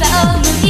the only